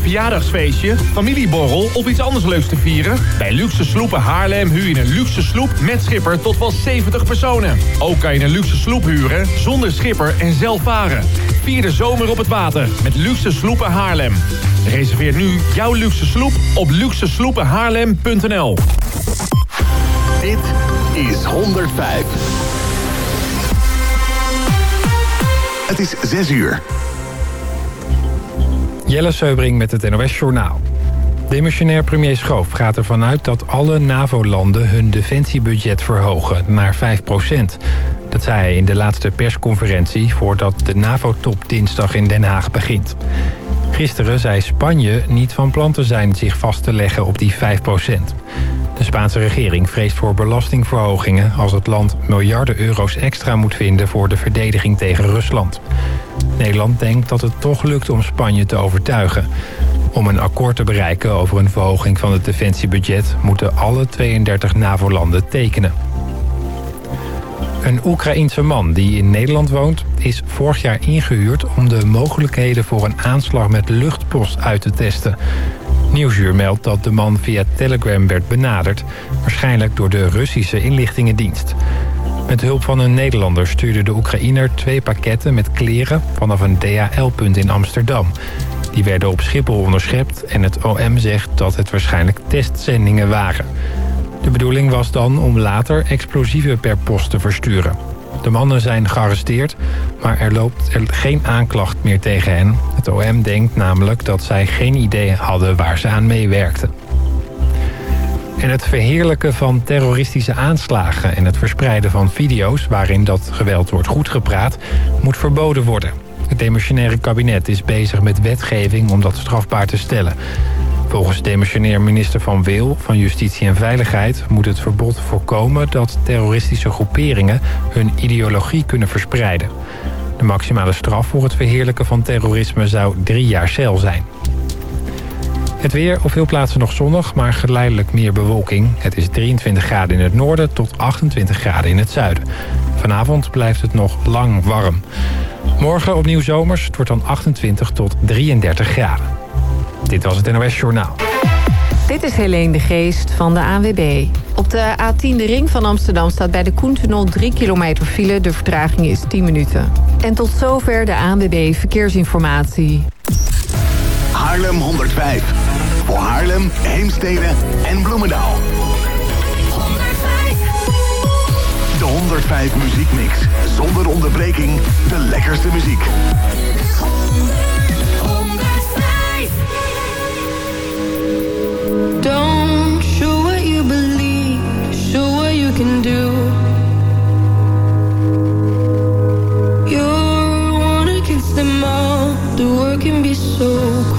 verjaardagsfeestje, familieborrel of iets anders leuks te vieren? Bij Luxe Sloepen Haarlem huur je een luxe sloep met schipper tot wel 70 personen. Ook kan je een luxe sloep huren zonder schipper en zelf varen. Vier de zomer op het water met Luxe Sloepen Haarlem. Reserveer nu jouw luxe sloep op luxesloepenhaarlem.nl Dit is 105. Het is 6 uur. Jelle Seubring met het NOS Journaal. Demissionair premier Schoof gaat ervan uit dat alle NAVO-landen hun defensiebudget verhogen naar 5% Dat zei hij in de laatste persconferentie voordat de NAVO-top dinsdag in Den Haag begint. Gisteren zei Spanje niet van plan te zijn zich vast te leggen op die 5 De Spaanse regering vreest voor belastingverhogingen... als het land miljarden euro's extra moet vinden voor de verdediging tegen Rusland. Nederland denkt dat het toch lukt om Spanje te overtuigen. Om een akkoord te bereiken over een verhoging van het defensiebudget... moeten alle 32 NAVO-landen tekenen. Een Oekraïense man die in Nederland woont... is vorig jaar ingehuurd om de mogelijkheden voor een aanslag met luchtpost uit te testen. Nieuwsuur meldt dat de man via Telegram werd benaderd... waarschijnlijk door de Russische inlichtingendienst. Met hulp van een Nederlander stuurde de Oekraïner twee pakketten met kleren... vanaf een DHL-punt in Amsterdam. Die werden op Schiphol onderschept en het OM zegt dat het waarschijnlijk testzendingen waren... De bedoeling was dan om later explosieven per post te versturen. De mannen zijn gearresteerd, maar er loopt geen aanklacht meer tegen hen. Het OM denkt namelijk dat zij geen idee hadden waar ze aan meewerkten. En het verheerlijken van terroristische aanslagen en het verspreiden van video's... waarin dat geweld wordt goedgepraat, moet verboden worden. Het demissionaire kabinet is bezig met wetgeving om dat strafbaar te stellen. Volgens demissionair minister Van Weel van Justitie en Veiligheid... moet het verbod voorkomen dat terroristische groeperingen... hun ideologie kunnen verspreiden. De maximale straf voor het verheerlijken van terrorisme zou drie jaar cel zijn. Het weer op veel plaatsen nog zonnig, maar geleidelijk meer bewolking. Het is 23 graden in het noorden tot 28 graden in het zuiden. Vanavond blijft het nog lang warm. Morgen opnieuw zomers, het wordt dan 28 tot 33 graden. Dit was het NOS Journaal. Dit is Helene de Geest van de ANWB. Op de A10 de ring van Amsterdam staat bij de Koentunnel 3 kilometer file. De vertraging is 10 minuten. En tot zover de ANWB Verkeersinformatie. Haarlem 105. Voor Haarlem, Heemstede en Bloemendaal. 105. De 105 muziekmix. Zonder onderbreking. De lekkerste muziek. Don't show what you believe, show what you can do. You're one against them all, the can be so.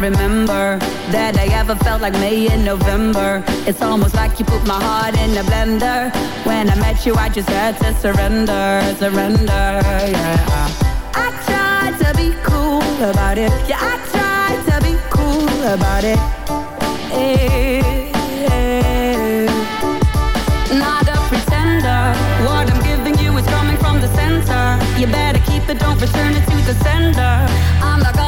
Remember that I ever felt like May in November. It's almost like you put my heart in a blender. When I met you, I just had to surrender, surrender, yeah. I tried to be cool about it. Yeah, I tried to be cool about it. Hey. Not a pretender. What I'm giving you is coming from the center. You better keep it, don't return it to the sender. I'm not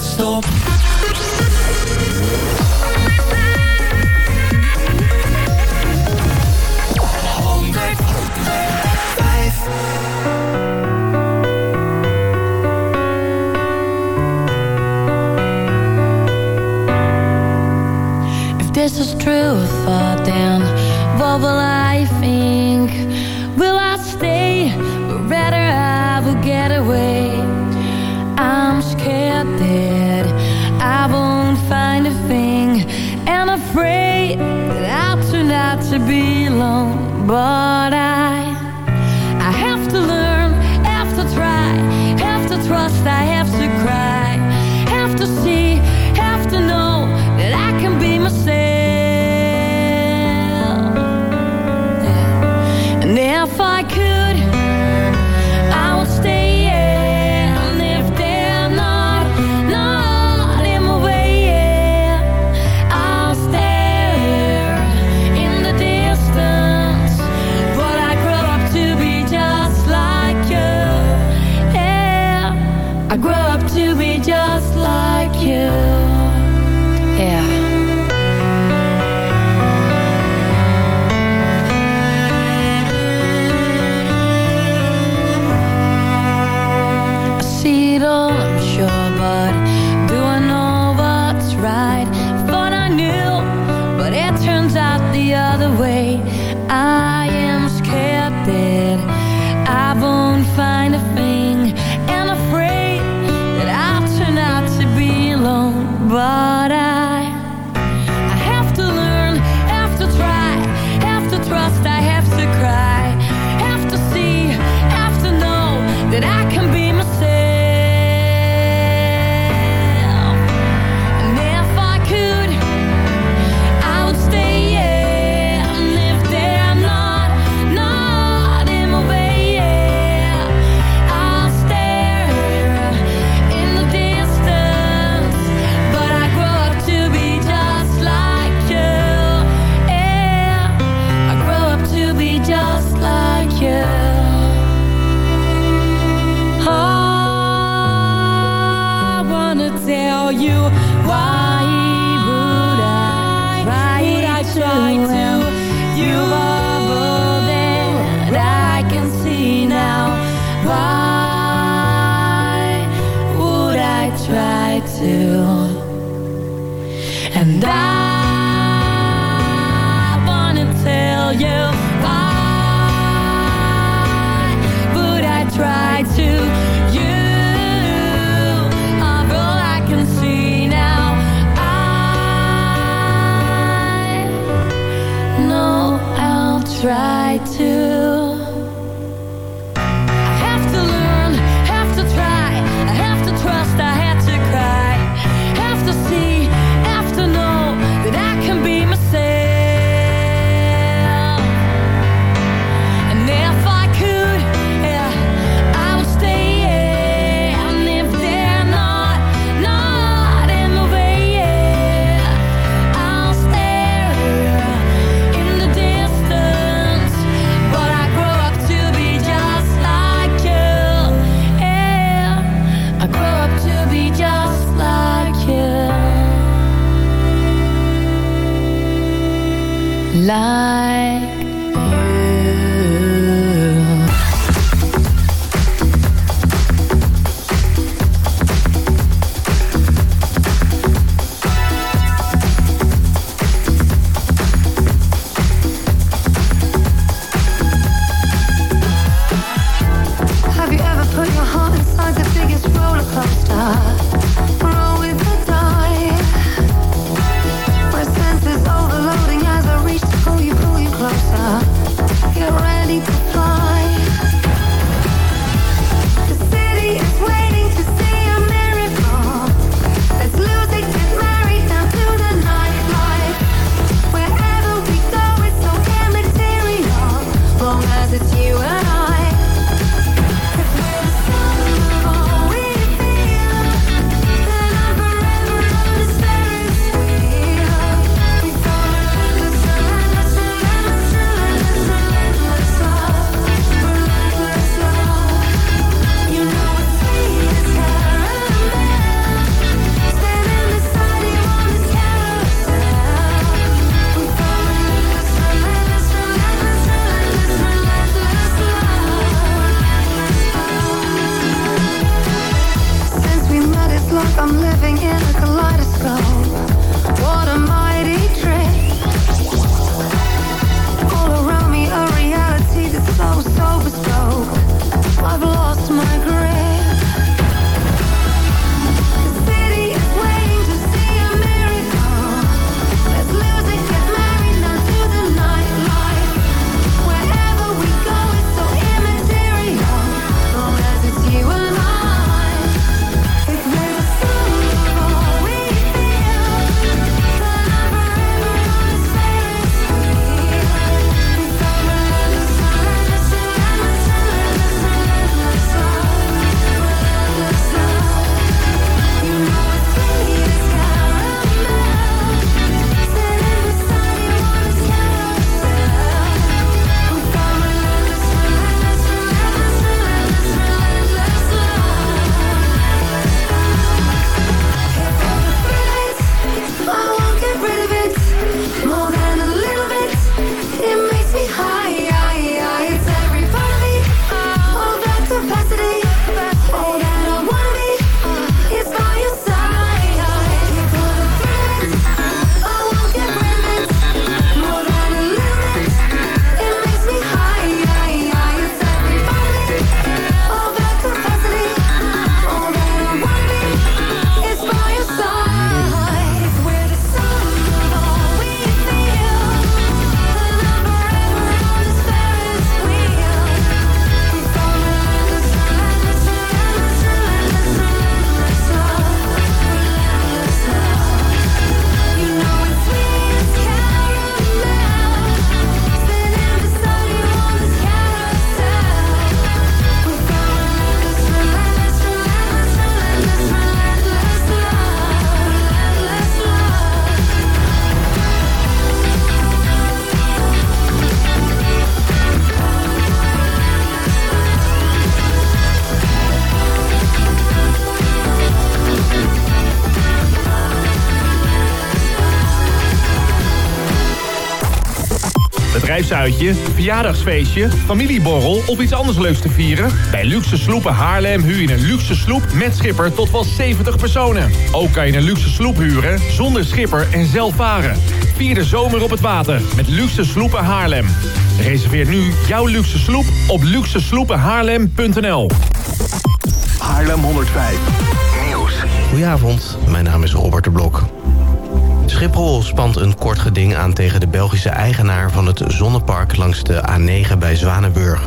niet life bedrijfsuitje, verjaardagsfeestje, familieborrel of iets anders leuks te vieren? Bij Luxe Sloepen Haarlem huur je een luxe sloep met schipper tot wel 70 personen. Ook kan je een luxe sloep huren zonder schipper en zelf varen. Vier de zomer op het water met Luxe Sloepen Haarlem. Reserveer nu jouw luxe sloep op luxesloepenhaarlem.nl Haarlem 105. Nieuws. Goedenavond, mijn naam is Robert de Blok. Schiphol spant een kort geding aan tegen de Belgische eigenaar van het zonnepark langs de A9 bij Zwanenburg.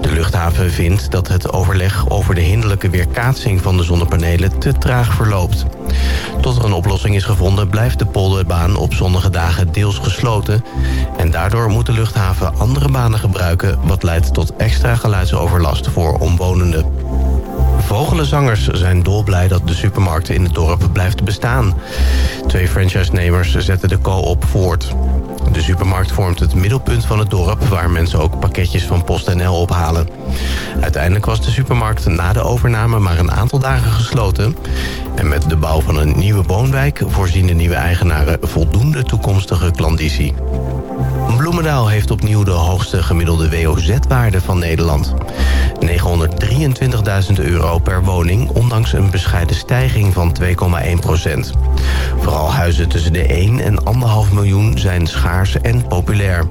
De luchthaven vindt dat het overleg over de hinderlijke weerkaatsing van de zonnepanelen te traag verloopt. Tot een oplossing is gevonden blijft de polderbaan op zonnige dagen deels gesloten. En daardoor moet de luchthaven andere banen gebruiken... wat leidt tot extra geluidsoverlast voor omwonenden. Vogelenzangers zijn dolblij dat de supermarkt in het dorp blijft bestaan. Twee franchise-nemers zetten de co-op voort. De supermarkt vormt het middelpunt van het dorp... waar mensen ook pakketjes van PostNL ophalen. Uiteindelijk was de supermarkt na de overname maar een aantal dagen gesloten. En met de bouw van een nieuwe woonwijk... voorzien de nieuwe eigenaren voldoende toekomstige klandizie. Bloemendaal heeft opnieuw de hoogste gemiddelde WOZ-waarde van Nederland. 923.000 euro per woning, ondanks een bescheiden stijging van 2,1 procent. Vooral huizen tussen de 1 en 1,5 miljoen zijn schaars en populair.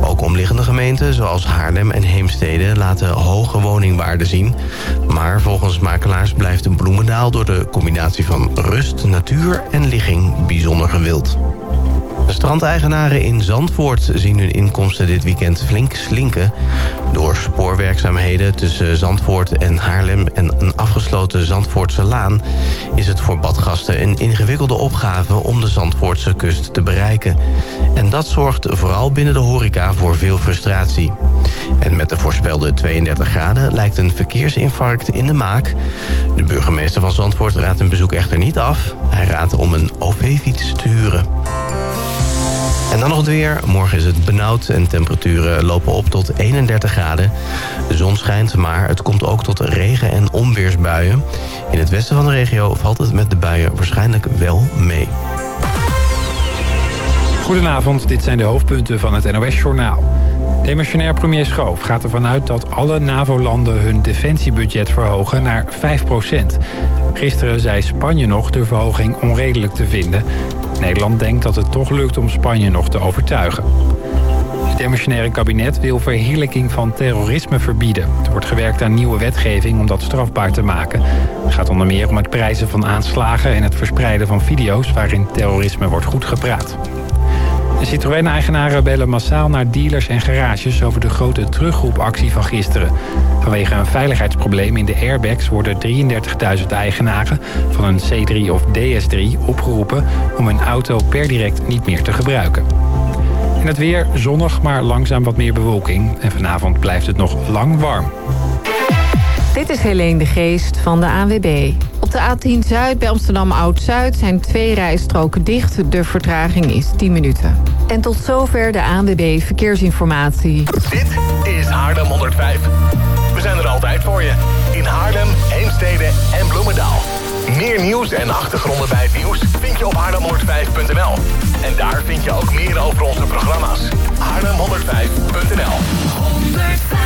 Ook omliggende gemeenten, zoals Haarlem en Heemstede... laten hoge woningwaarden zien. Maar volgens makelaars blijft de Bloemendaal... door de combinatie van rust, natuur en ligging bijzonder gewild. De strandeigenaren in Zandvoort zien hun inkomsten dit weekend flink slinken. Door spoorwerkzaamheden tussen Zandvoort en Haarlem en een afgesloten Zandvoortse laan... is het voor badgasten een ingewikkelde opgave om de Zandvoortse kust te bereiken. En dat zorgt vooral binnen de horeca voor veel frustratie. En met de voorspelde 32 graden lijkt een verkeersinfarct in de maak. De burgemeester van Zandvoort raadt een bezoek echter niet af. Hij raadt om een OV-fiets te huren. En dan nog het weer. Morgen is het benauwd en temperaturen lopen op tot 31 graden. De zon schijnt, maar het komt ook tot regen- en onweersbuien. In het westen van de regio valt het met de buien waarschijnlijk wel mee. Goedenavond, dit zijn de hoofdpunten van het NOS-journaal. Demissionair premier Schoof gaat ervan uit dat alle NAVO-landen hun defensiebudget verhogen naar 5% Gisteren zei Spanje nog de verhoging onredelijk te vinden. Nederland denkt dat het toch lukt om Spanje nog te overtuigen. Het demissionaire kabinet wil verheerlijking van terrorisme verbieden. Er wordt gewerkt aan nieuwe wetgeving om dat strafbaar te maken. Het gaat onder meer om het prijzen van aanslagen... en het verspreiden van video's waarin terrorisme wordt goedgepraat. De Citroën-eigenaren bellen massaal naar dealers en garages... over de grote terugroepactie van gisteren. Vanwege een veiligheidsprobleem in de airbags... worden 33.000 eigenaren van een C3 of DS3 opgeroepen... om hun auto per direct niet meer te gebruiken. En het weer zonnig, maar langzaam wat meer bewolking. En vanavond blijft het nog lang warm. Dit is Helene de Geest van de ANWB. Op de A10 Zuid bij Amsterdam Oud-Zuid zijn twee rijstroken dicht. De vertraging is 10 minuten. En tot zover de ANWB Verkeersinformatie. Dit is Haarlem 105. We zijn er altijd voor je. In Haarlem, Heemstede en Bloemendaal. Meer nieuws en achtergronden bij het nieuws vind je op haarlem105.nl. En daar vind je ook meer over onze programma's. Haarlem105.nl 105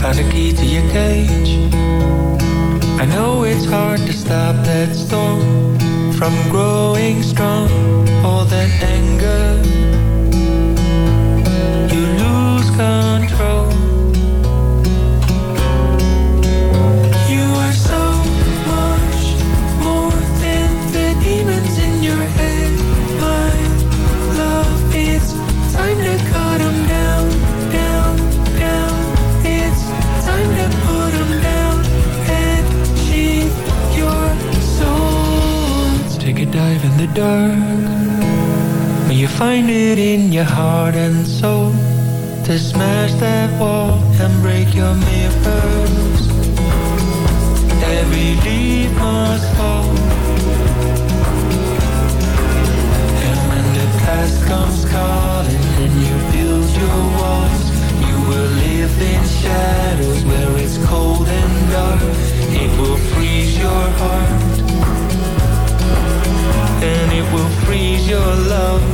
Found key to your cage. I know it's hard to stop that storm From growing strong. it in your heart and soul to smash that wall and break your mirrors. Every leaf must fall. And when the past comes calling and you build your walls, you will live in shadows where it's cold and dark. It will freeze your heart. And it will freeze your love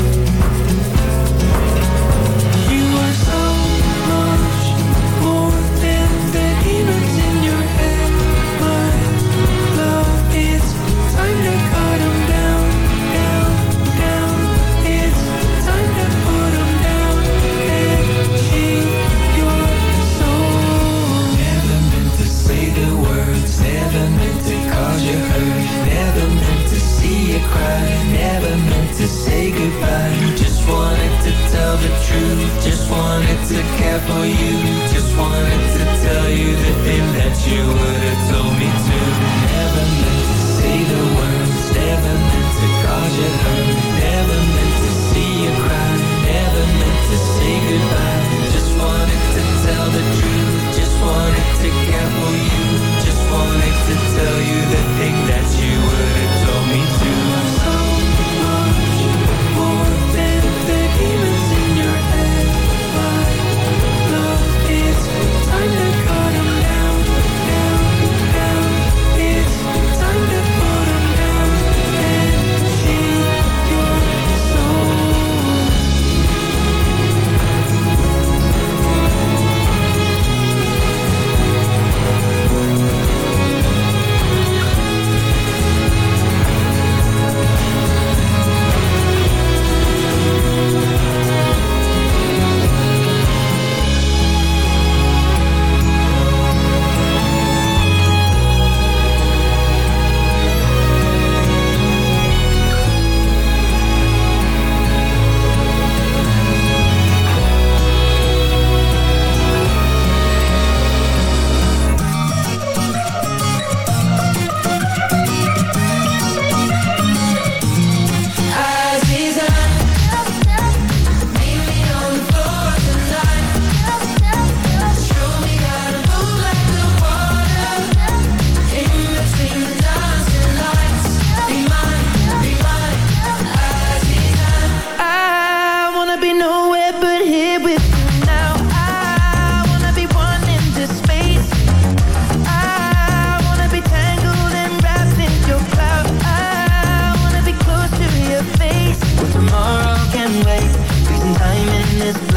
truth. Just wanted to care for you. Just wanted to tell you the thing that you were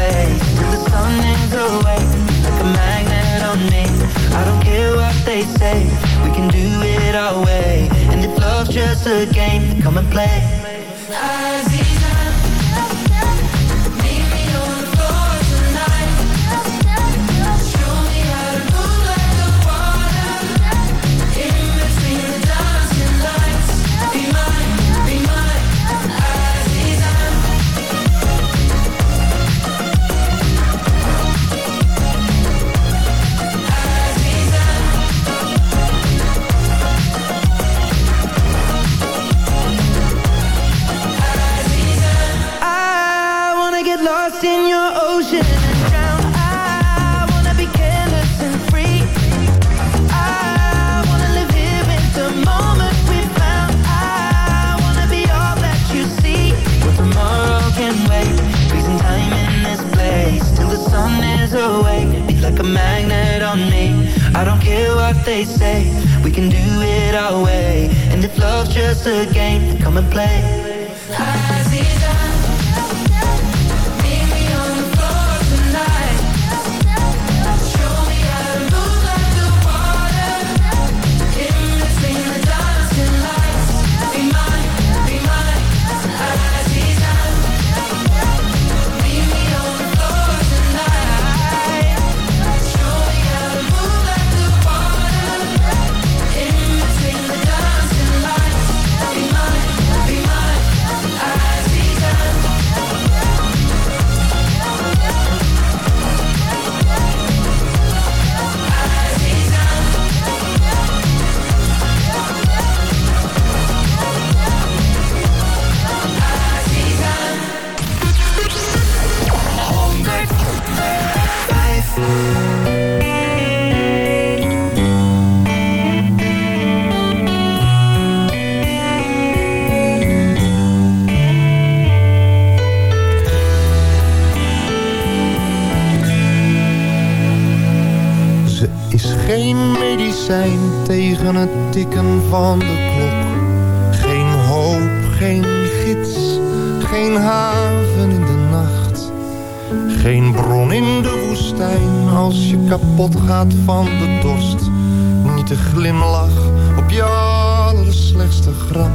face Till the sun and away, Like a magnet on me. I don't care what they say We can do it our way. And if love's just a game Come and play. As I don't care what they say, we can do it our way. And if love's just a game, come and play. van de klok. Geen hoop, geen gids, geen haven in de nacht. Geen bron in de woestijn als je kapot gaat van de dorst. Niet de glimlach op je allerslechtste grap.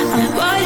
I'm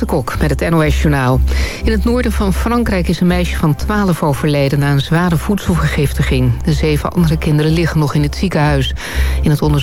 Waterkok met het NOS Journaal. In het noorden van Frankrijk is een meisje van 12 overleden... na een zware voedselvergiftiging. De zeven andere kinderen liggen nog in het ziekenhuis. In het onderzoek